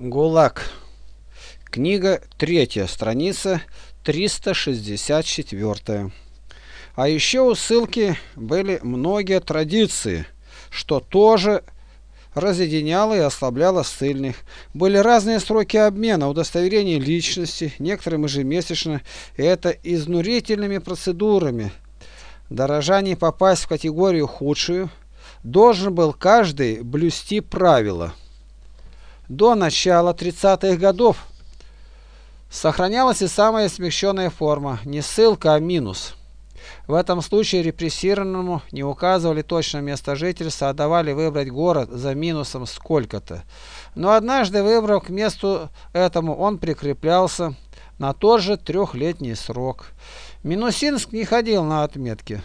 ГУЛАГ. Книга третья, страница 364. А еще у ссылки были многие традиции, что тоже разъединяло и ослабляло ссыльных. Были разные сроки обмена, удостоверений личности, некоторым ежемесячно, и это изнурительными процедурами. Дорожа не попасть в категорию худшую, должен был каждый блюсти правила до начала 30-х годов сохранялась и самая смягченная форма, не ссылка, а минус. В этом случае репрессированному не указывали точное место жительства, а давали выбрать город за минусом сколько-то. Но однажды, выбрав к месту этому, он прикреплялся на тот же трехлетний срок. Минусинск не ходил на отметки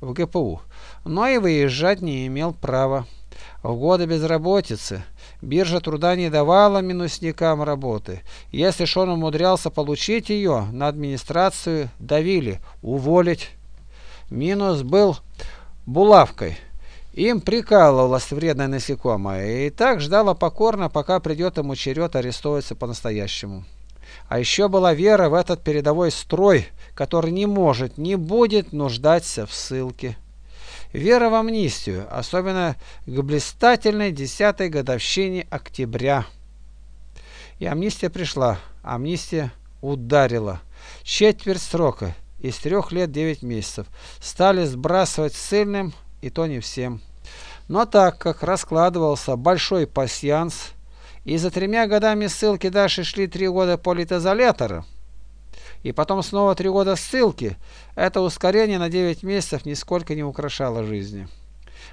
в ГПУ, но и выезжать не имел права. В годы безработицы биржа труда не давала минусникам работы. Если ж он умудрялся получить ее, на администрацию давили уволить. Минус был булавкой. Им прикалывалось вредное насекомое и так ждала покорно, пока придет ему черед арестовываться по-настоящему. А еще была вера в этот передовой строй, который не может, не будет нуждаться в ссылке. Вера в амнистию, особенно к блистательной десятой годовщине октября. И амнистия пришла, амнистия ударила. Четверть срока, из трех лет девять месяцев, стали сбрасывать ссыльным, и то не всем. Но так как раскладывался большой пасьянс, и за тремя годами ссылки дальше шли три года политизолятора, и потом снова три года ссылки, это ускорение на 9 месяцев нисколько не украшало жизни.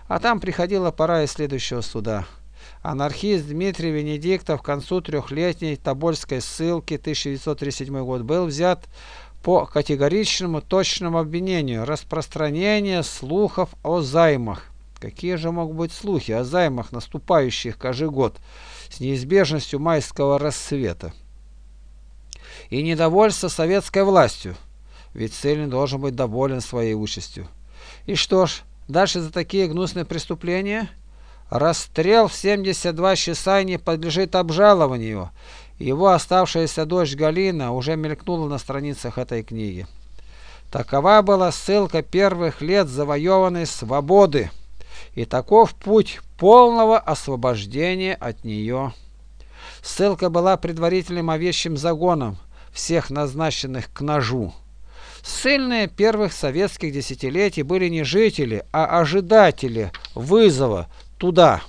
А там приходила пора и следующего суда. Анархист Дмитрий Венедиктов к концу трехлетней Тобольской ссылки 1937 год был взят по категоричному точному обвинению распространения слухов о займах. Какие же могут быть слухи о займах, наступающих каждый год с неизбежностью майского рассвета? И недовольство советской властью, ведь Цельный должен быть доволен своей участью. И что ж, дальше за такие гнусные преступления? Расстрел в 72 часа не подлежит обжалованию. Его оставшаяся дочь Галина уже мелькнула на страницах этой книги. Такова была ссылка первых лет завоеванной свободы, и таков путь полного освобождения от нее. Ссылка была предварительным овечьим загоном, всех назначенных к ножу. Ссыльные первых советских десятилетий были не жители, а ожидатели вызова туда.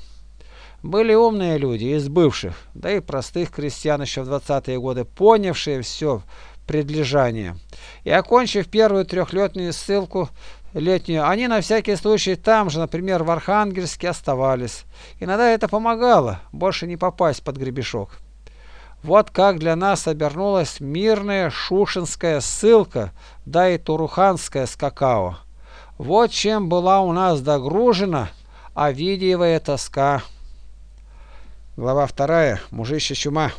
Были умные люди из бывших, да и простых крестьян еще в 20-е годы, понявшие все предлежание. И окончив первую трехлетную ссылку летнюю, они на всякий случай там же, например, в Архангельске оставались. Иногда это помогало, больше не попасть под гребешок. Вот как для нас обернулась мирная шушинская ссылка, да и туруханская с какао. Вот чем была у нас догружена овидиевая тоска. Глава вторая. Мужище чума.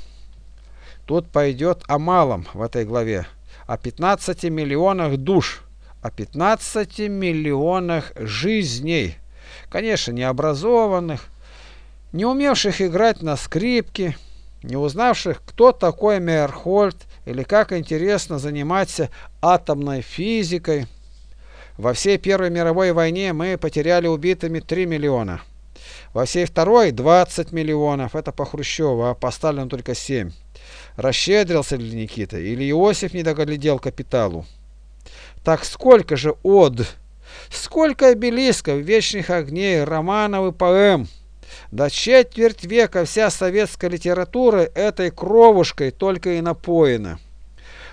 Тут пойдет о малом в этой главе. О 15 миллионах душ. О 15 миллионах жизней. Конечно, необразованных, не умевших играть на скрипке, не узнавших, кто такой Мейерхольд или как интересно заниматься атомной физикой. Во всей Первой мировой войне мы потеряли убитыми 3 миллиона. Во всей Второй 20 миллионов, это по Хрущеву, а по Сталину только 7. Расщедрился ли Никита или Иосиф не доглядел капиталу? Так сколько же од, сколько обелисков, вечных огней, романов и поэм, до четверть века вся советская литература этой кровушкой только и напоена.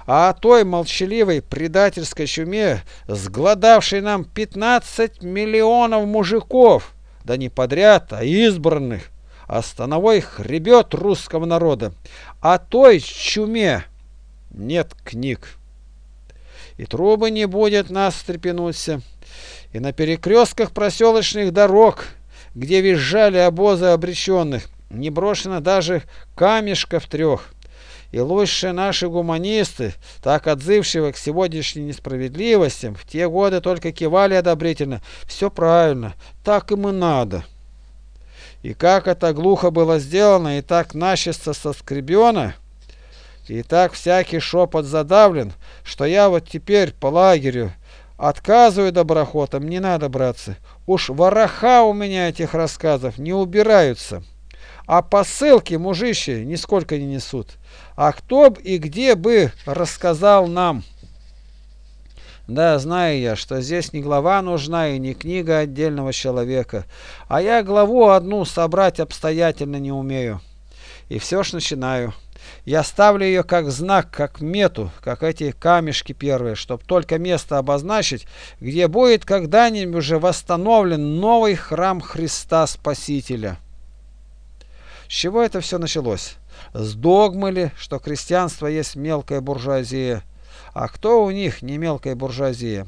А о той молчаливой предательской чуме, сгладавшей нам 15 миллионов мужиков, да не подряд, а избранных, а становой хребет русского народа, о той чуме нет книг. И трубы не будет нас встрепенуться, и на перекрестках проселочных дорог – где визжали обозы обреченных, не брошено даже камешков трех. И лучшие наши гуманисты, так отзывчивы к сегодняшней несправедливостям, в те годы только кивали одобрительно. Все правильно, так им и надо. И как это глухо было сделано, и так начисто соскребено, и так всякий шепот задавлен, что я вот теперь по лагерю отказываю доброхотам, не надо, братцы. Уж вороха у меня этих рассказов не убираются. А посылки мужище нисколько не несут. А кто б и где бы рассказал нам? Да, знаю я, что здесь не глава нужна и не книга отдельного человека, а я главу одну собрать обстоятельно не умею. И все ж начинаю. Я ставлю ее как знак, как мету, как эти камешки первые, чтобы только место обозначить, где будет когда-нибудь уже восстановлен новый храм Христа Спасителя. С чего это все началось? С догмы ли, что крестьянство есть мелкая буржуазия? А кто у них не мелкая буржуазия?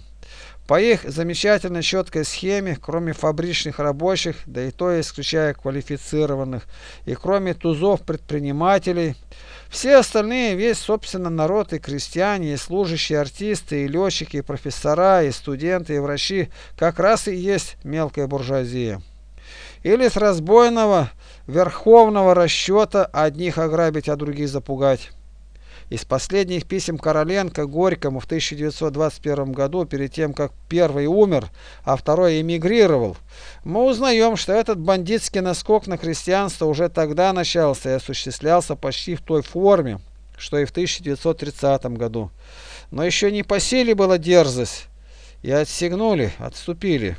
По их замечательно четкой схеме, кроме фабричных рабочих, да и то исключая квалифицированных, и кроме тузов предпринимателей, все остальные, весь, собственно, народ, и крестьяне, и служащие, артисты, и летчики, и профессора, и студенты, и врачи, как раз и есть мелкая буржуазия. Или с разбойного верховного расчета одних ограбить, а других запугать. Из последних писем Короленко Горькому в 1921 году, перед тем, как первый умер, а второй эмигрировал, мы узнаем, что этот бандитский наскок на христианство уже тогда начался и осуществлялся почти в той форме, что и в 1930 году. Но еще не по силе была дерзость, и отсигнули, отступили.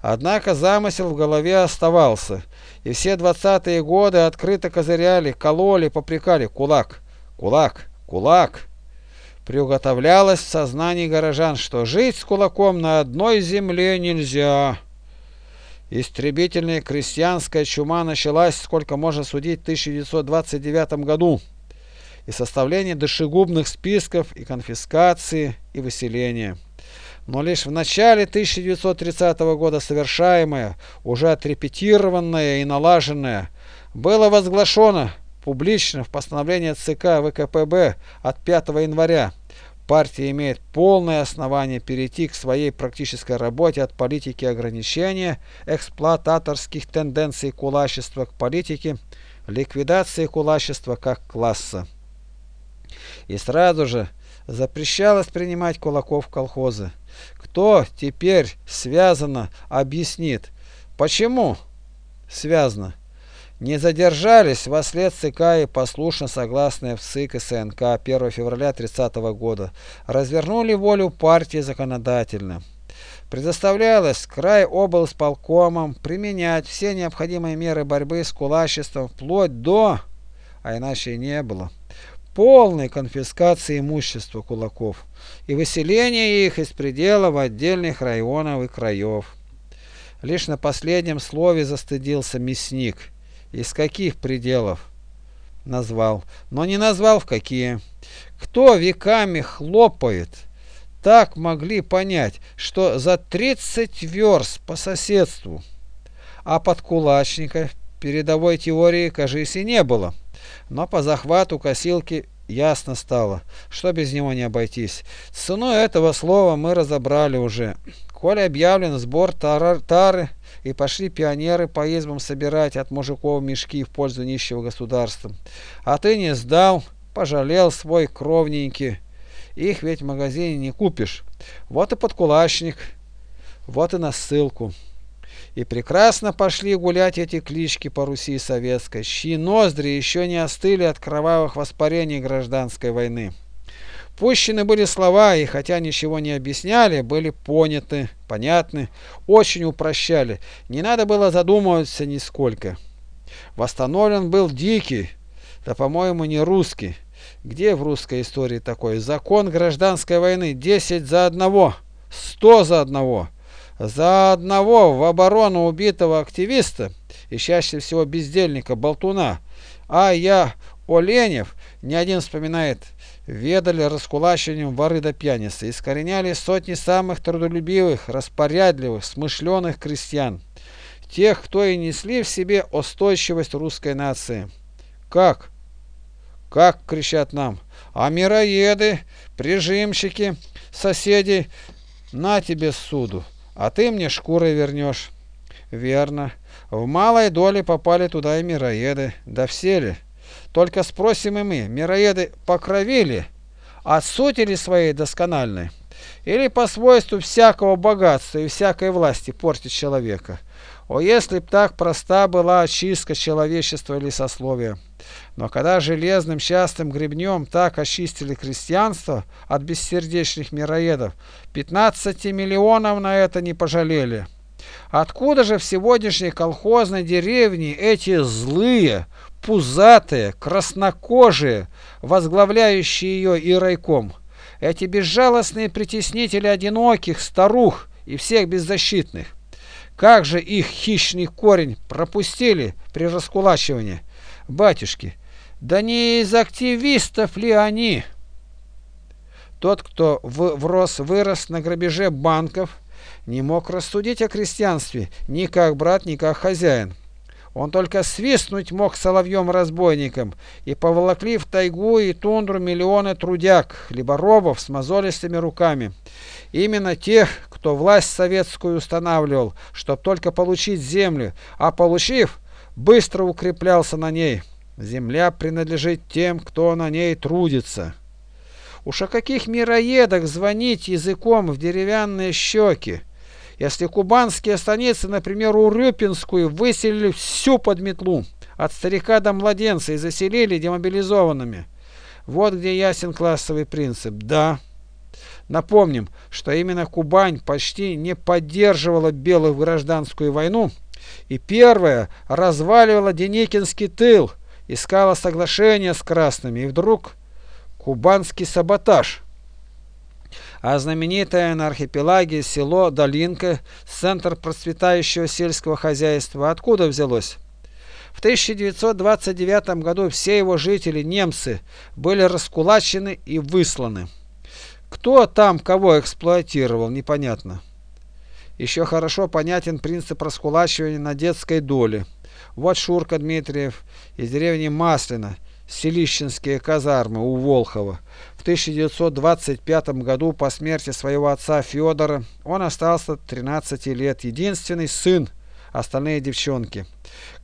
Однако замысел в голове оставался, и все двадцатые годы открыто козыряли, кололи, попрекали «кулак, кулак». Кулак. Приуготовлялось в сознании горожан, что жить с кулаком на одной земле нельзя. Истребительная крестьянская чума началась, сколько можно судить, в 1929 году. И составление душегубных списков, и конфискации, и выселения. Но лишь в начале 1930 года совершаемое, уже отрепетированное и налаженное, было возглашено – публично в постановлении ЦК ВКПБ от 5 января партия имеет полное основание перейти к своей практической работе от политики ограничения эксплуататорских тенденций кулачества к политике ликвидации кулачества как класса. И сразу же запрещалось принимать кулаков в колхозы. Кто теперь связано объяснит, почему связано? Не задержались во след ЦК и послушно согласные в СИК и СНК 1 февраля 30 года развернули волю партии законодательно. Предоставлялось край облсполкомам применять все необходимые меры борьбы с кулачеством вплоть до, а иначе и не было, полной конфискации имущества кулаков и выселения их из пределов отдельных районов и краев. Лишь на последнем слове застыдился мясник – из каких пределов? Назвал. Но не назвал в какие. Кто веками хлопает? Так могли понять, что за 30 верст по соседству. А под кулачника передовой теории, кажись, и не было. Но по захвату косилки ясно стало, что без него не обойтись. Ценой этого слова мы разобрали уже. Коли объявлен сбор тары, тары и пошли пионеры по избам собирать от мужиков мешки в пользу нищего государства. А ты не сдал, пожалел свой кровненький. Их ведь в магазине не купишь. Вот и подкулачник, вот и на ссылку. И прекрасно пошли гулять эти клички по Руси советской, чьи ноздри еще не остыли от кровавых воспарений гражданской войны. Пущены были слова, и хотя ничего не объясняли, были поняты, понятны, очень упрощали. Не надо было задумываться нисколько. Восстановлен был дикий, да, по-моему, не русский. Где в русской истории такой? Закон гражданской войны. Десять за одного, сто за одного. За одного в оборону убитого активиста и чаще всего бездельника, болтуна. А я, Оленев, ни один вспоминает ведали раскулачиванием воры до пьяницы, искореняли сотни самых трудолюбивых, распорядливых, смышленых крестьян, тех, кто и несли в себе устойчивость русской нации. Как? Как кричат нам? А мироеды, прижимщики, соседи, на тебе суду, а ты мне шкурой вернешь. Верно. В малой доле попали туда и мироеды. Да все ли? Только спросим и мы, мироеды покровили, от сути ли своей доскональной? Или по свойству всякого богатства и всякой власти портить человека? О, если б так проста была очистка человечества или сословия! Но когда железным частым гребнем так очистили крестьянство от бессердечных мироедов, 15 миллионов на это не пожалели. Откуда же в сегодняшней колхозной деревне эти злые, пузатые, краснокожие, возглавляющие ее и райком? Эти безжалостные притеснители одиноких, старух и всех беззащитных. Как же их хищный корень пропустили при раскулачивании? Батюшки, да не из активистов ли они? Тот, кто в, врос, вырос на грабеже банков, не мог рассудить о крестьянстве ни как брат, ни как хозяин. Он только свистнуть мог соловьем-разбойником, и поволокли в тайгу и тундру миллионы трудяг, хлеборобов с мозолистыми руками. Именно тех, кто власть советскую устанавливал, чтоб только получить землю, а получив, быстро укреплялся на ней. Земля принадлежит тем, кто на ней трудится. Уж о каких мироедах звонить языком в деревянные щеки? Если кубанские станицы, например, Урюпинскую, выселили всю под метлу, от старика до младенца, и заселили демобилизованными. Вот где ясен классовый принцип. Да. Напомним, что именно Кубань почти не поддерживала белых в гражданскую войну, и первая разваливала Деникинский тыл, искала соглашения с красными, и вдруг кубанский саботаж – а знаменитое на архипелаге село Долинка, центр процветающего сельского хозяйства, откуда взялось? В 1929 году все его жители, немцы, были раскулачены и высланы. Кто там кого эксплуатировал, непонятно. Еще хорошо понятен принцип раскулачивания на детской доле. Вот Шурка Дмитриев из деревни Маслина, селищенские казармы у Волхова. В 1925 году по смерти своего отца Федора он остался 13 лет, единственный сын, остальные девчонки.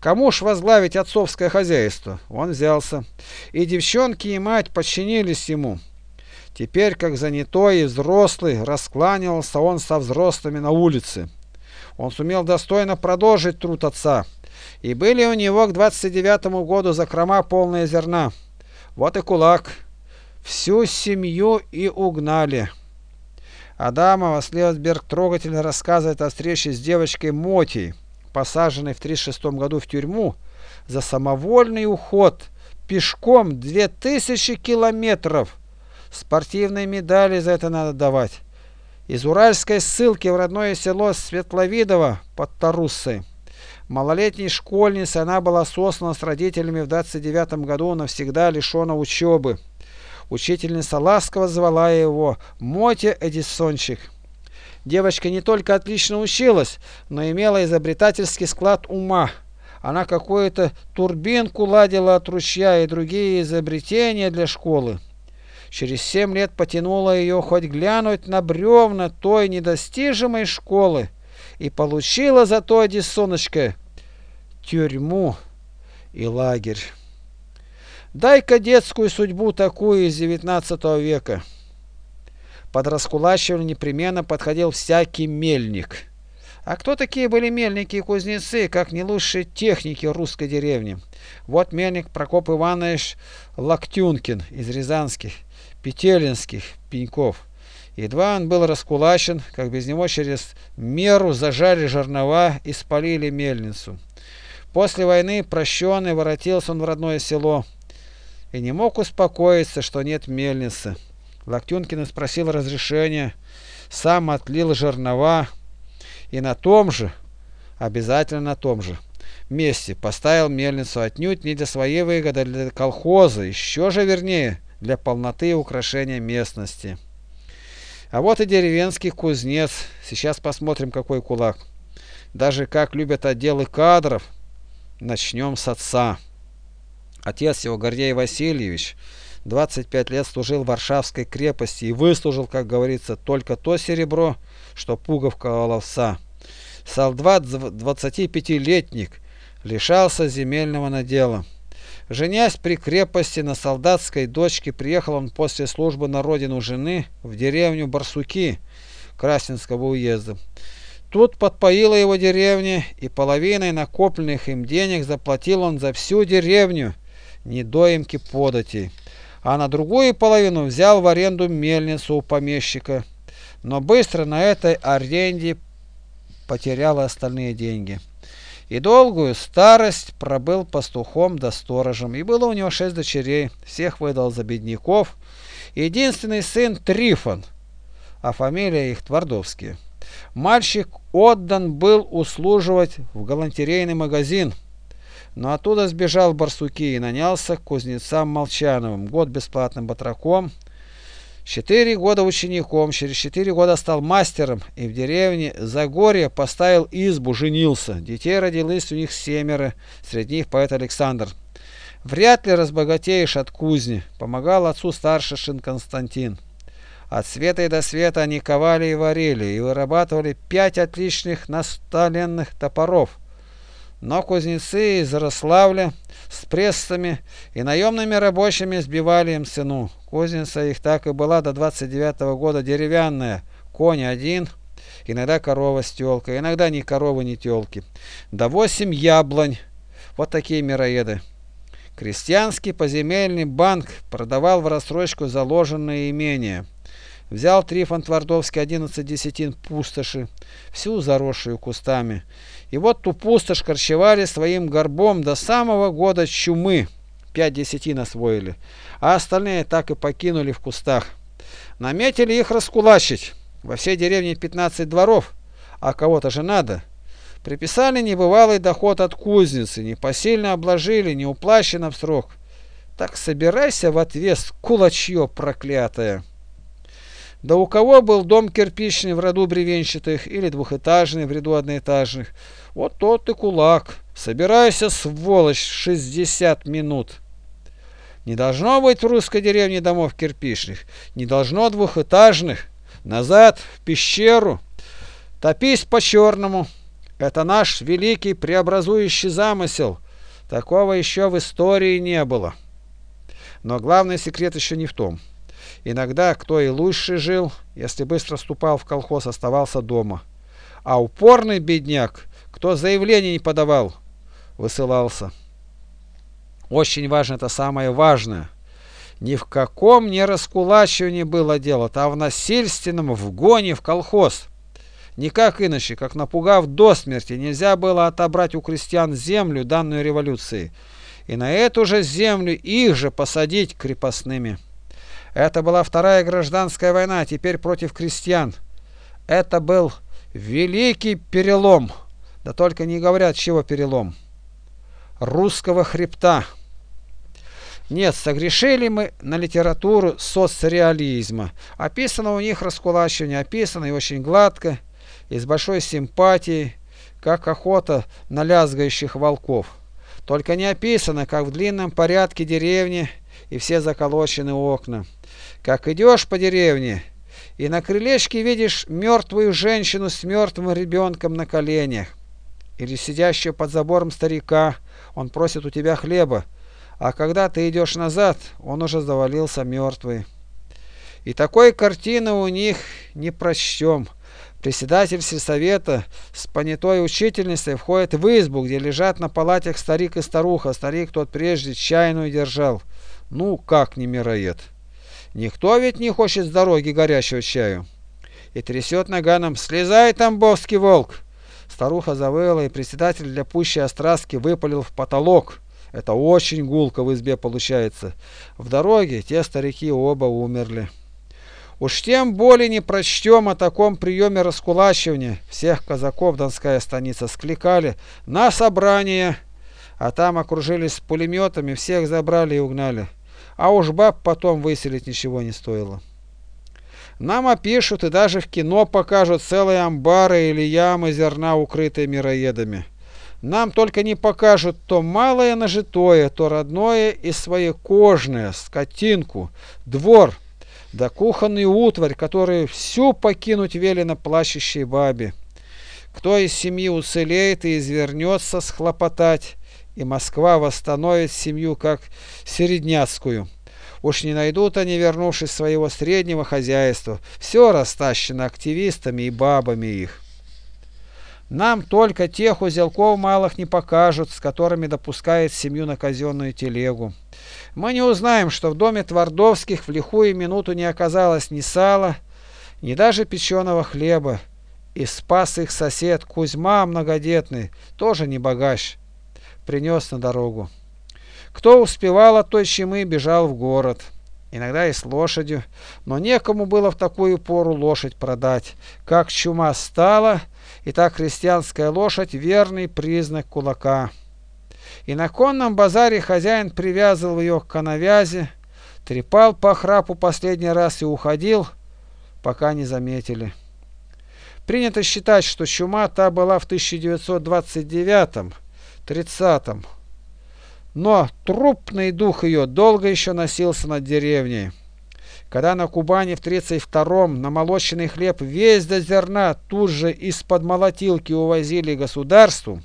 Кому ж возглавить отцовское хозяйство? Он взялся. И девчонки и мать подчинились ему. Теперь, как занятой и взрослый, раскланивался он со взрослыми на улице. Он сумел достойно продолжить труд отца. И были у него к 29 году закрома полные зерна. Вот и кулак. Всю семью и угнали. Адамова Слевсберг трогательно рассказывает о встрече с девочкой Мотей, посаженной в 36 году в тюрьму за самовольный уход пешком 2000 километров. Спортивные медали за это надо давать. Из уральской ссылки в родное село Светловидово под Таруссой. Малолетней школьницей она была сослана с родителями в 29 году навсегда лишена учебы. Учительница ласково звала его Мотя Эдисончик. Девочка не только отлично училась, но имела изобретательский склад ума. Она какую-то турбинку ладила от ручья и другие изобретения для школы. Через семь лет потянула ее хоть глянуть на бревна той недостижимой школы и получила зато Эдисоночка тюрьму и лагерь. Дай-ка детскую судьбу такую из XIX века. Под раскулачивание непременно подходил всякий мельник. А кто такие были мельники и кузнецы, как не лучшие техники русской деревни? Вот мельник Прокоп Иванович Локтюнкин из Рязанских, Петелинских пеньков. Едва он был раскулачен, как без него через меру зажали жернова и спалили мельницу. После войны прощенный воротился он в родное село и не мог успокоиться, что нет мельницы. Локтюнкин спросил разрешения, сам отлил жернова и на том же, обязательно на том же, месте поставил мельницу отнюдь не для своей выгоды, а для колхоза, еще же вернее, для полноты и украшения местности. А вот и деревенский кузнец. Сейчас посмотрим, какой кулак. Даже как любят отделы кадров – Начнем с отца. Отец его, Гордей Васильевич, 25 лет служил в Варшавской крепости и выслужил, как говорится, только то серебро, что пуговка овса. солдат 25-летник, лишался земельного надела. Женясь при крепости на солдатской дочке, приехал он после службы на родину жены в деревню Барсуки Красненского уезда. Тут подпоила его деревня, и половиной накопленных им денег заплатил он за всю деревню недоимки подати, а на другую половину взял в аренду мельницу у помещика, но быстро на этой аренде потерял остальные деньги. И долгую старость пробыл пастухом да сторожем, и было у него шесть дочерей, всех выдал за бедняков. Единственный сын Трифон, а фамилия их Твардовские. Мальчик отдан был услуживать в галантерейный магазин, но оттуда сбежал в Барсуки и нанялся к кузнецам Молчановым, год бесплатным батраком, Четыре года учеником, через четыре года стал мастером и в деревне Загорье поставил избу, женился. Детей родилось у них семеро, среди них поэт Александр. Вряд ли разбогатеешь от кузни, помогал отцу старший сын Константин. От света и до света они ковали и варили, и вырабатывали пять отличных настоленных топоров. Но кузнецы из Ярославля с прессами и наемными рабочими сбивали им цену. Кузница их так и была до 29 -го года деревянная, конь один, иногда корова с телкой, иногда ни коровы, ни телки. До восемь яблонь. Вот такие мироеды. Крестьянский поземельный банк продавал в рассрочку заложенные имения. Взял Трифон Твардовский 11 десятин пустоши, всю заросшую кустами. И вот ту пустошь корчевали своим горбом до самого года чумы. Пять десятин освоили, а остальные так и покинули в кустах. Наметили их раскулачить. Во всей деревне 15 дворов, а кого-то же надо. Приписали небывалый доход от кузницы, не посильно обложили, не уплачено в срок. Так собирайся в ответ, кулачье проклятое. Да у кого был дом кирпичный в роду бревенчатых или двухэтажный в ряду одноэтажных, вот тот и кулак. Собирайся, сволочь, 60 минут. Не должно быть в русской деревне домов кирпичных, не должно двухэтажных. Назад, в пещеру, топись по-черному. Это наш великий преобразующий замысел. Такого еще в истории не было. Но главный секрет еще не в том. Иногда кто и лучше жил, если быстро ступал в колхоз, оставался дома. А упорный бедняк, кто заявление не подавал, высылался. Очень важно, это самое важное. Ни в каком не раскулачивании было дело, а в насильственном вгоне в колхоз. Никак иначе, как напугав до смерти, нельзя было отобрать у крестьян землю, данную революцией, и на эту же землю их же посадить крепостными. Это была вторая гражданская война, теперь против крестьян. Это был великий перелом. Да только не говорят, чего перелом. Русского хребта. Нет, согрешили мы на литературу соцреализма. Описано у них раскулачивание, описано и очень гладко, и с большой симпатией, как охота на лязгающих волков. Только не описано, как в длинном порядке деревни и все заколочены окна. Как идешь по деревне, и на крылечке видишь мертвую женщину с мертвым ребенком на коленях, или сидящего под забором старика, он просит у тебя хлеба, а когда ты идешь назад, он уже завалился мертвый. И такой картины у них не прочтем. Председатель сельсовета с понятой учительницей входит в избу, где лежат на палатях старик и старуха. Старик тот прежде чайную держал. Ну, как не мироед. Никто ведь не хочет с дороги горящего чаю. И трясет наганом «Слезай, тамбовский волк!» Старуха завыла, и председатель для пущей острастки выпалил в потолок. Это очень гулко в избе получается. В дороге те старики оба умерли. Уж тем более не прочтем о таком приеме раскулачивания. Всех казаков Донская станица скликали на собрание, а там окружились с пулеметами, всех забрали и угнали а уж баб потом выселить ничего не стоило. Нам опишут и даже в кино покажут целые амбары или ямы зерна, укрытые мироедами. Нам только не покажут то малое нажитое, то родное и своекожное, скотинку, двор, да кухонный утварь, который всю покинуть велено плачущей бабе. Кто из семьи уцелеет и извернется схлопотать, и Москва восстановит семью как середняцкую. Уж не найдут они, вернувшись своего среднего хозяйства. Все растащено активистами и бабами их. Нам только тех узелков малых не покажут, с которыми допускает семью на казенную телегу. Мы не узнаем, что в доме Твардовских в лихую минуту не оказалось ни сала, ни даже печеного хлеба. И спас их сосед Кузьма многодетный, тоже не богач, принес на дорогу. Кто успевал от той щемы, бежал в город. Иногда и с лошадью, но некому было в такую пору лошадь продать. Как чума стала, и так христианская лошадь – верный признак кулака. И на конном базаре хозяин привязывал ее к коновязи, трепал по храпу последний раз и уходил, пока не заметили. Принято считать, что чума та была в 1929-30, но трупный дух ее долго еще носился над деревней. Когда на Кубани в 32-м на молочный хлеб весь до зерна тут же из-под молотилки увозили государству,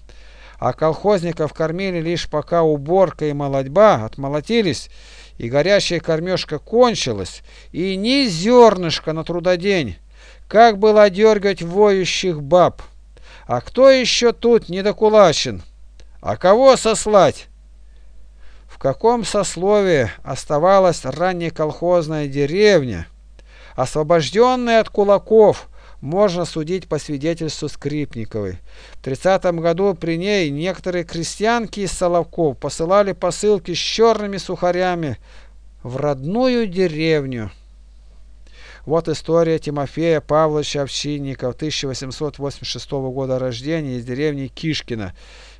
а колхозников кормили лишь пока уборка и молодьба отмолотились, и горячая кормежка кончилась, и ни зернышка на трудодень, как было дергать воющих баб. А кто еще тут недокулачен? А кого сослать? в каком сословии оставалась раннеколхозная деревня, освобожденная от кулаков, можно судить по свидетельству Скрипниковой. В 30 году при ней некоторые крестьянки из Соловков посылали посылки с черными сухарями в родную деревню. Вот история Тимофея Павловича Овчинникова, 1886 года рождения из деревни Кишкина.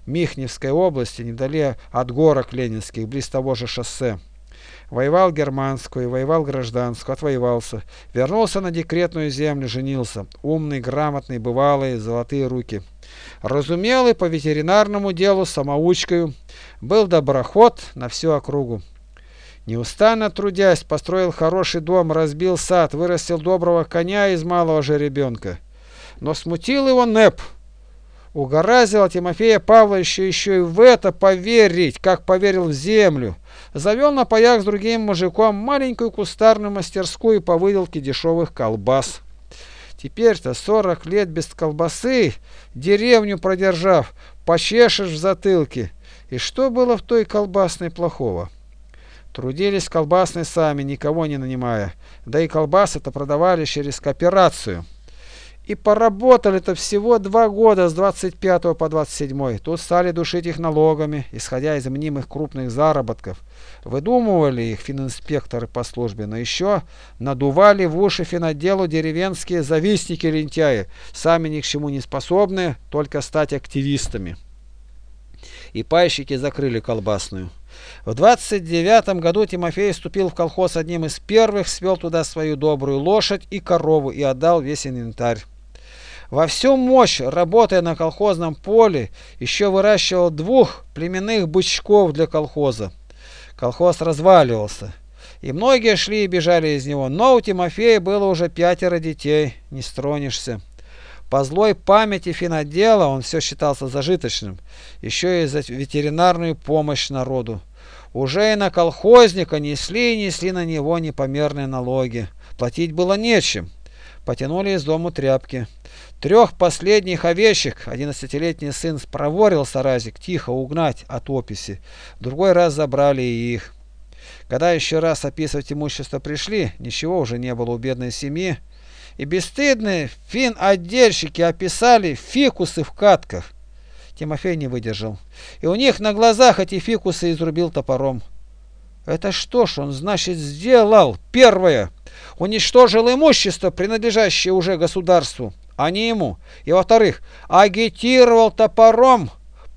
Михневской области, невдали от горок ленинских, близ того же шоссе. Воевал германскую, воевал гражданскую, отвоевался. Вернулся на декретную землю, женился. Умный, грамотный, бывалый, золотые руки. Разумелый по ветеринарному делу, самоучкою. Был доброход на всю округу. Неустанно трудясь, построил хороший дом, разбил сад, вырастил доброго коня из малого же ребенка. Но смутил его НЭП – Угораздило Тимофея Павловича еще и в это поверить, как поверил в землю. Завел на паях с другим мужиком маленькую кустарную мастерскую по выделке дешевых колбас. Теперь-то сорок лет без колбасы, деревню продержав, почешешь в затылке. И что было в той колбасной плохого? Трудились колбасные сами, никого не нанимая. Да и колбасы-то продавали через кооперацию. И поработали-то всего два года с 25 по 27. Тут стали душить их налогами, исходя из мнимых крупных заработков. Выдумывали их фининспекторы по службе, но еще надували в уши финоделу деревенские завистники-лентяи, сами ни к чему не способные, только стать активистами. И пайщики закрыли колбасную. В 29 году Тимофей вступил в колхоз одним из первых, свел туда свою добрую лошадь и корову и отдал весь инвентарь. Во всю мощь, работая на колхозном поле, еще выращивал двух племенных бычков для колхоза. Колхоз разваливался, и многие шли и бежали из него, но у Тимофея было уже пятеро детей, не стронешься. По злой памяти финодела он все считался зажиточным, еще и за ветеринарную помощь народу. Уже и на колхозника несли и несли на него непомерные налоги. Платить было нечем. Потянули из дому тряпки. Трех последних овечек одиннадцатилетний сын проворил Саразик тихо угнать от описи. другой раз забрали и их. Когда еще раз описывать имущество пришли, ничего уже не было у бедной семьи. И бесстыдные фин-отдельщики описали фикусы в катках. Тимофей не выдержал. И у них на глазах эти фикусы изрубил топором. Это что ж он, значит, сделал? Первое. Уничтожил имущество, принадлежащее уже государству а не ему. И во-вторых, агитировал топором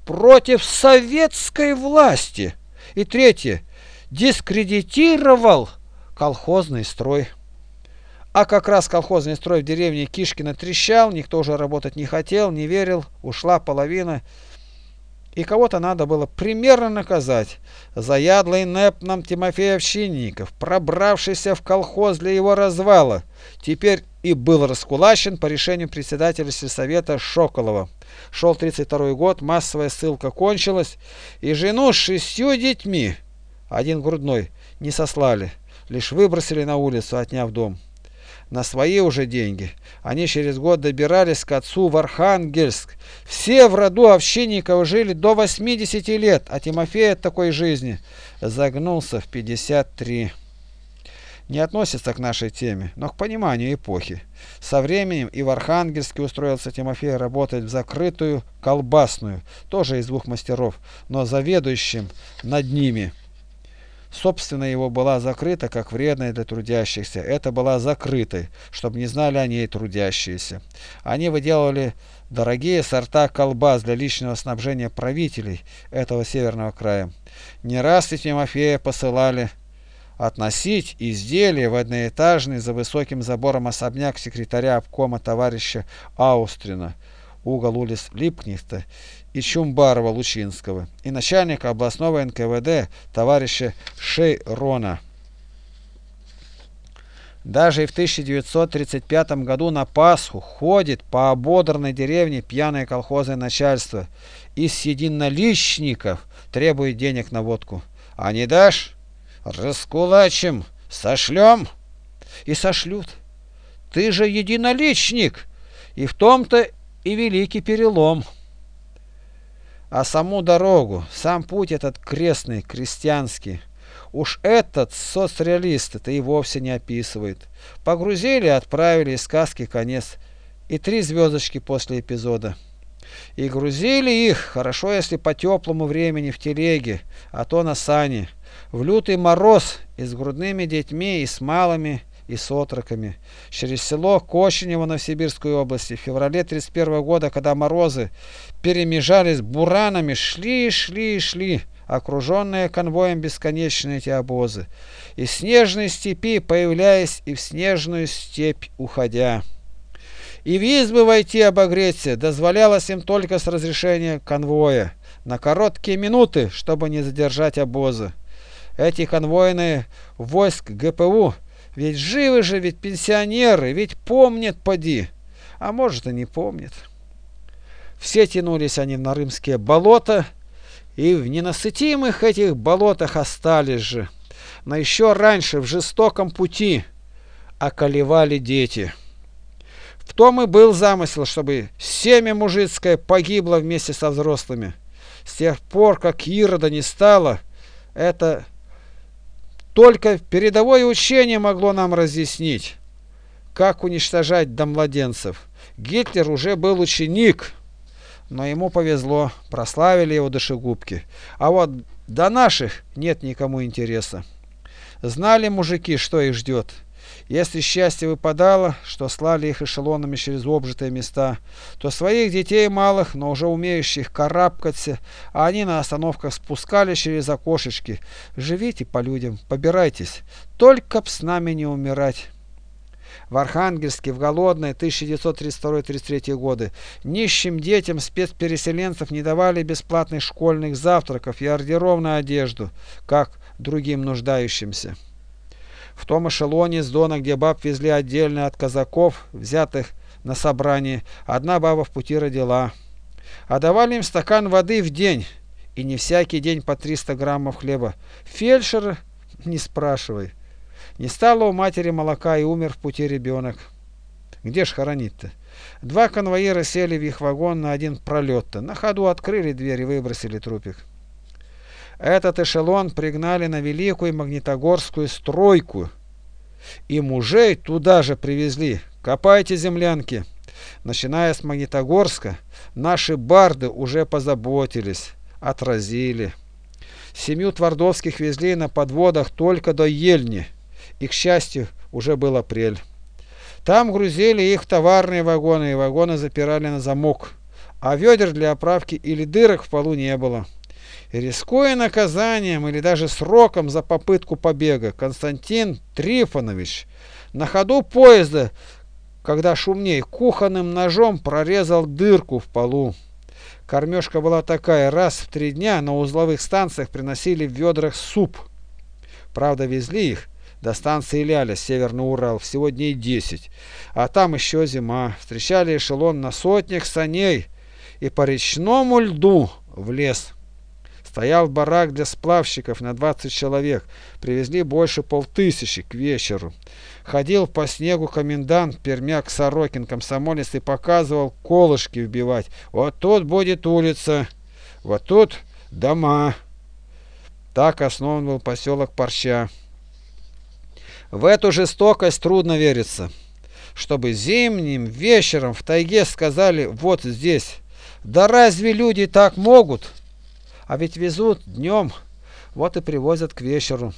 против советской власти. И третье, дискредитировал колхозный строй. А как раз колхозный строй в деревне Кишкина трещал, никто уже работать не хотел, не верил, ушла половина. и кого-то надо было примерно наказать. Заядлый НЭП нам Тимофей Овчинников, пробравшийся в колхоз для его развала, теперь и был раскулачен по решению председателя сельсовета Шоколова. Шел 32 год, массовая ссылка кончилась, и жену с шестью детьми, один грудной, не сослали, лишь выбросили на улицу, отняв дом на свои уже деньги. Они через год добирались к отцу в Архангельск. Все в роду Овчинникова жили до 80 лет, а Тимофей от такой жизни загнулся в 53. Не относится к нашей теме, но к пониманию эпохи. Со временем и в Архангельске устроился Тимофей работать в закрытую колбасную, тоже из двух мастеров, но заведующим над ними. Собственно, его была закрыта, как вредная для трудящихся. Это была закрытой, чтобы не знали о ней трудящиеся. Они выделывали дорогие сорта колбас для личного снабжения правителей этого северного края. Не раз и Тимофея посылали относить изделия в одноэтажный за высоким забором особняк секретаря обкома товарища Аустрина, угол улиц Липкнихта и Чумбарова Лучинского и начальника областного НКВД товарища Шейрона. Даже и в 1935 году на Пасху ходит по ободранной деревне пьяное колхозное начальство из единоличников требует денег на водку. А не дашь? Раскулачим, сошлем. И сошлют. Ты же единоличник, и в том-то и великий перелом. А саму дорогу, сам путь этот крестный, крестьянский, уж этот соцреалист это и вовсе не описывает. Погрузили отправили из сказки конец. И три звездочки после эпизода. И грузили их, хорошо если по теплому времени в телеге, а то на сани, в лютый мороз и с грудными детьми, и с малыми, и с отроками. Через село Кощенево Новосибирской области в феврале 31 года, когда морозы перемежались буранами, шли, шли, шли, окруженные конвоем бесконечные эти обозы, из снежной степи появляясь и в снежную степь уходя. И в избы войти обогреться дозволялось им только с разрешения конвоя, на короткие минуты, чтобы не задержать обозы. Эти конвойные войск ГПУ ведь живы же, ведь пенсионеры, ведь помнят поди. А может и не помнят. Все тянулись они на рымские болота, и в ненасытимых этих болотах остались же. Но еще раньше в жестоком пути околевали дети. В том и был замысел, чтобы семя мужицкое погибло вместе со взрослыми. С тех пор, как Ирода не стало, это только передовое учение могло нам разъяснить, как уничтожать домладенцев. Гитлер уже был ученик, но ему повезло, прославили его душегубки. А вот до наших нет никому интереса. Знали мужики, что их ждет. Если счастье выпадало, что слали их эшелонами через обжитые места, то своих детей малых, но уже умеющих карабкаться, а они на остановках спускали через окошечки. Живите по людям, побирайтесь, только б с нами не умирать. В Архангельске в голодные 1932-33 годы нищим детям спецпереселенцев не давали бесплатных школьных завтраков и ордеров одежду, как другим нуждающимся. В том эшелоне с Дона, где баб везли отдельно от казаков, взятых на собрание, одна баба в пути родила. А давали им стакан воды в день, и не всякий день по 300 граммов хлеба. Фельдшер, не спрашивай. Не стало у матери молока и умер в пути ребенок. Где ж хоронить-то? Два конвоира сели в их вагон на один пролет-то. На ходу открыли дверь и выбросили трупик. Этот эшелон пригнали на Великую Магнитогорскую стройку. И мужей туда же привезли. Копайте землянки. Начиная с Магнитогорска, наши барды уже позаботились, отразили. Семью Твардовских везли на подводах только до Ельни. И, к счастью, уже был апрель. Там грузили их товарные вагоны, и вагоны запирали на замок. А ведер для оправки или дырок в полу не было. Рискуя наказанием или даже сроком за попытку побега, Константин Трифонович на ходу поезда, когда шумней, кухонным ножом прорезал дырку в полу. Кормежка была такая, раз в три дня на узловых станциях приносили в ведрах суп. Правда, везли их до станции Ляля, Северный Урал, всего дней десять. А там еще зима. Встречали эшелон на сотнях саней и по речному льду в лес. Стоял барак для сплавщиков на 20 человек. Привезли больше полтысячи к вечеру. Ходил по снегу комендант Пермяк Сорокин, комсомолец, и показывал колышки вбивать. Вот тут будет улица, вот тут дома. Так основан был поселок Парща. В эту жестокость трудно верится. Чтобы зимним вечером в тайге сказали «вот здесь». Да разве люди так могут? А ведь везут днем, вот и привозят к вечеру.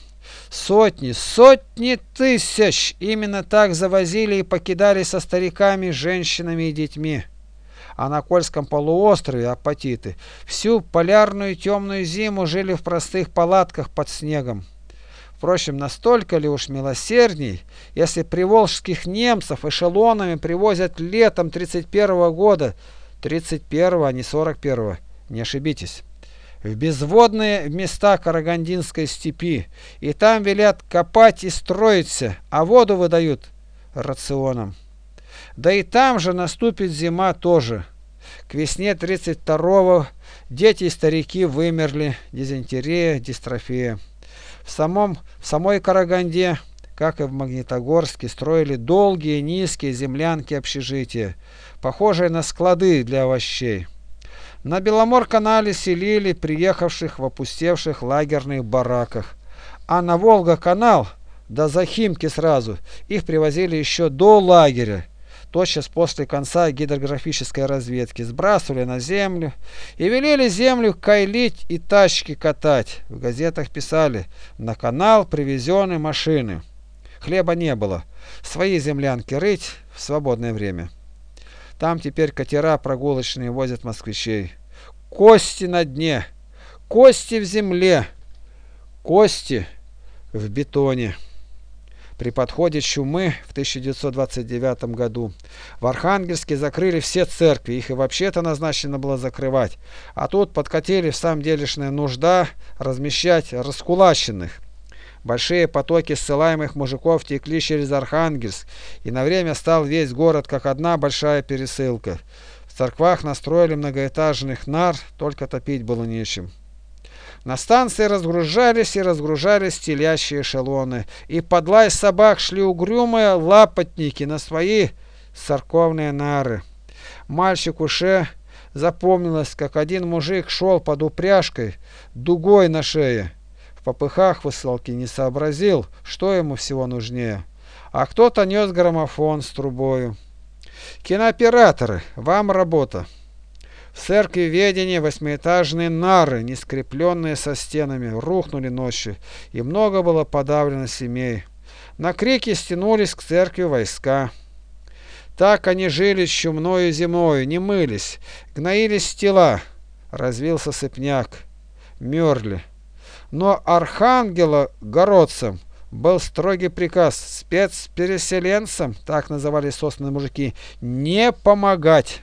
Сотни, сотни тысяч именно так завозили и покидали со стариками, женщинами и детьми. А на Кольском полуострове апатиты всю полярную темную зиму жили в простых палатках под снегом. Впрочем, настолько ли уж милосердней, если приволжских немцев эшелонами привозят летом 31 -го года, 31 а не 41 не ошибитесь в безводные места Карагандинской степи, и там велят копать и строиться, а воду выдают рационом. Да и там же наступит зима тоже. К весне 32-го дети и старики вымерли, дизентерия, дистрофия. В, самом, в самой Караганде, как и в Магнитогорске, строили долгие низкие землянки общежития, похожие на склады для овощей. На Беломор-канале селили приехавших в опустевших лагерных бараках. А на Волга-канал, до Захимки сразу, их привозили еще до лагеря, тотчас после конца гидрографической разведки, сбрасывали на землю и велели землю кайлить и тачки катать. В газетах писали «На канал привезены машины». Хлеба не было. Свои землянки рыть в свободное время. Там теперь катера прогулочные возят москвичей. Кости на дне, кости в земле, кости в бетоне. При подходе чумы в 1929 году в Архангельске закрыли все церкви, их и вообще-то назначено было закрывать. А тут подкатили в самом делешная нужда размещать раскулаченных. Большие потоки ссылаемых мужиков текли через Архангельск, и на время стал весь город как одна большая пересылка. В церквах настроили многоэтажных нар, только топить было нечем. На станции разгружались и разгружались телящие эшелоны, и под лай собак шли угрюмые лапотники на свои церковные нары. Мальчик уше запомнилось, как один мужик шел под упряжкой, дугой на шее попыхах высылки не сообразил, что ему всего нужнее. А кто-то нес граммофон с трубою. Кинооператоры, вам работа. В церкви ведения восьмиэтажные нары, не скрепленные со стенами, рухнули ночью, и много было подавлено семей. На крики стянулись к церкви войска. Так они жили чумною зимою, не мылись, гноились тела, развился сыпняк, мерли. Но архангела городцам был строгий приказ спецпереселенцам, так называли сосные мужики, не помогать.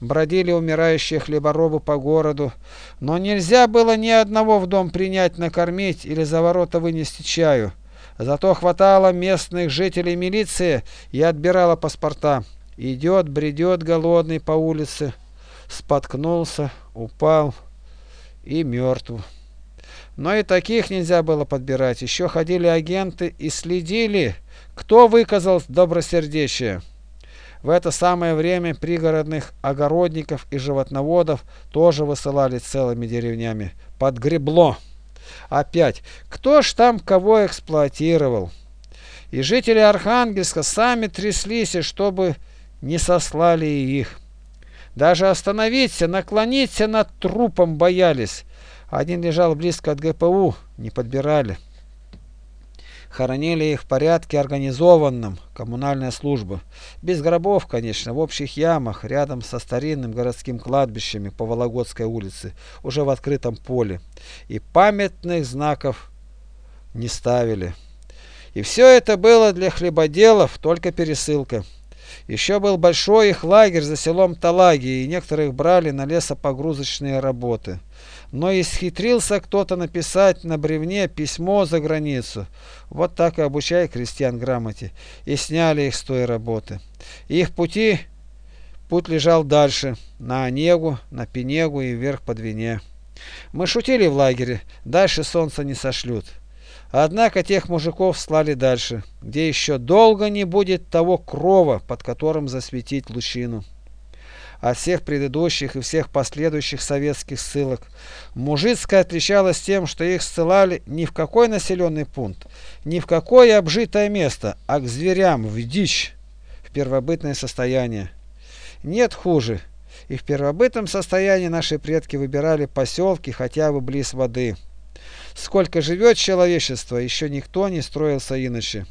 Бродили умирающие хлеборобы по городу, но нельзя было ни одного в дом принять, накормить или за ворота вынести чаю. Зато хватало местных жителей милиции и отбирала паспорта. Идет, бредет голодный по улице, споткнулся, упал и мертв. Но и таких нельзя было подбирать. Еще ходили агенты и следили, кто выказал добросердечие. В это самое время пригородных огородников и животноводов тоже высылали целыми деревнями. Подгребло. Опять, кто ж там кого эксплуатировал? И жители Архангельска сами тряслись, чтобы не сослали их. Даже остановиться, наклониться над трупом боялись. Один лежал близко от ГПУ, не подбирали. Хоронили их в порядке организованном, коммунальная служба. Без гробов, конечно, в общих ямах, рядом со старинным городским кладбищами по Вологодской улице, уже в открытом поле. И памятных знаков не ставили. И все это было для хлебоделов только пересылка. Еще был большой их лагерь за селом Талаги, и некоторых брали на лесопогрузочные работы. Но исхитрился кто-то написать на бревне письмо за границу. Вот так и обучай крестьян грамоте. И сняли их с той работы. Их пути, путь лежал дальше, на Онегу, на Пенегу и вверх по Двине. Мы шутили в лагере, дальше солнца не сошлют. Однако тех мужиков слали дальше, где еще долго не будет того крова, под которым засветить лучину. От всех предыдущих и всех последующих советских ссылок Мужицкая отличалась тем, что их ссылали не в какой населенный пункт, не в какое обжитое место, а к зверям, в дичь, в первобытное состояние. Нет хуже. И в первобытном состоянии наши предки выбирали поселки хотя бы близ воды. Сколько живет человечество, еще никто не строился иначе.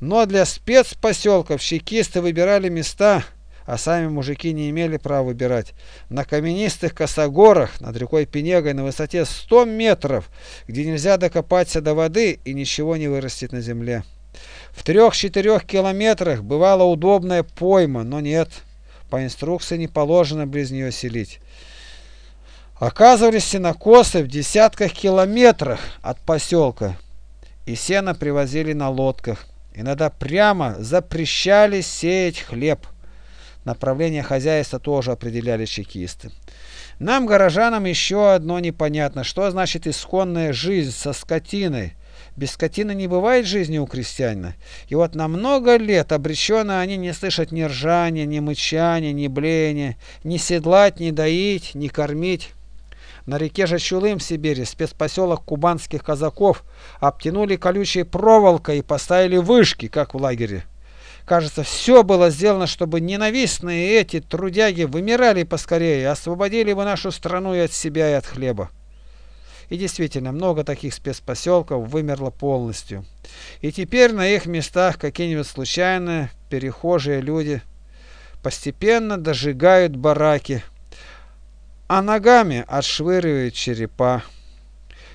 Но для спецпоселков чекисты выбирали места, а сами мужики не имели права выбирать. На каменистых косогорах над рекой Пенегой на высоте 100 метров, где нельзя докопаться до воды и ничего не вырастет на земле. В трех-четырех километрах бывала удобная пойма, но нет, по инструкции не положено близ нее селить. Оказывались сенокосы в десятках километрах от поселка, и сено привозили на лодках. Иногда прямо запрещали сеять хлеб. Направление хозяйства тоже определяли чекисты. Нам, горожанам, еще одно непонятно, что значит исконная жизнь со скотиной. Без скотины не бывает жизни у крестьянина. И вот на много лет обречены они не слышать ни ржания, ни мычания, ни бления, ни седлать, ни доить, ни кормить. На реке же Чулым в Сибири спецпоселок кубанских казаков обтянули колючей проволокой и поставили вышки, как в лагере. Кажется, все было сделано, чтобы ненавистные эти трудяги вымирали поскорее, освободили бы нашу страну и от себя, и от хлеба. И действительно, много таких спецпоселков вымерло полностью. И теперь на их местах какие-нибудь случайные перехожие люди постепенно дожигают бараки, а ногами отшвыривают черепа.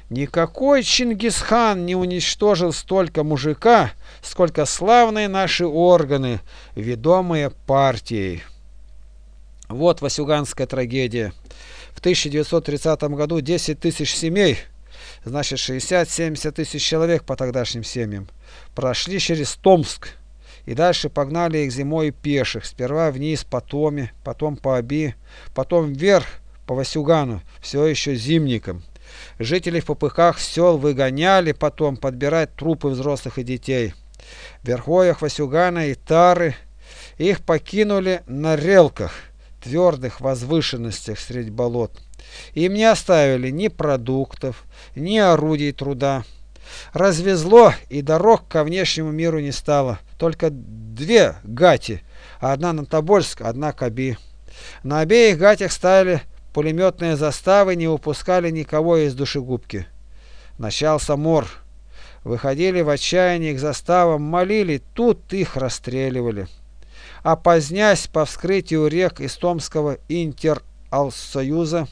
Никакой Чингисхан не уничтожил столько мужика, сколько славные наши органы, ведомые партией. Вот Васюганская трагедия. В 1930 году 10 тысяч семей, значит 60-70 тысяч человек по тогдашним семьям, прошли через Томск и дальше погнали их зимой пеших, сперва вниз по Томе, потом по Оби, потом вверх по Васюгану, все еще зимником. Жителей в попыхах сел выгоняли потом подбирать трупы взрослых и детей. В верховьях Васюгана и Тары их покинули на релках, твердых возвышенностях среди болот. Им не оставили ни продуктов, ни орудий труда. Развезло, и дорог ко внешнему миру не стало. Только две гати, одна на Тобольск, одна Каби. На обеих гатях ставили Пулеметные заставы не упускали никого из душегубки. Начался мор. Выходили в отчаянии к заставам, молили, тут их расстреливали. А позднясь по вскрытию рек из Томского Интералсоюза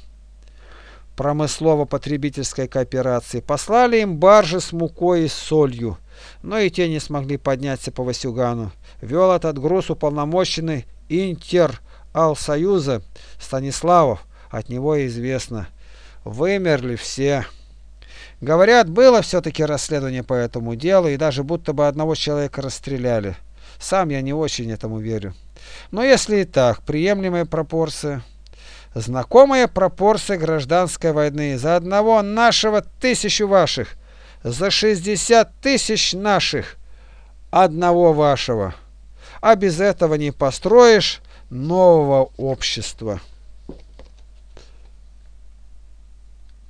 промыслово-потребительской кооперации послали им баржи с мукой и солью, но и те не смогли подняться по Васюгану. Вел этот груз уполномоченный Интералсоюза Станиславов, от него известно. Вымерли все. Говорят, было все-таки расследование по этому делу, и даже будто бы одного человека расстреляли. Сам я не очень этому верю. Но если и так, приемлемая пропорция. Знакомая пропорция гражданской войны. За одного нашего тысячу ваших. За 60 тысяч наших одного вашего. А без этого не построишь нового общества.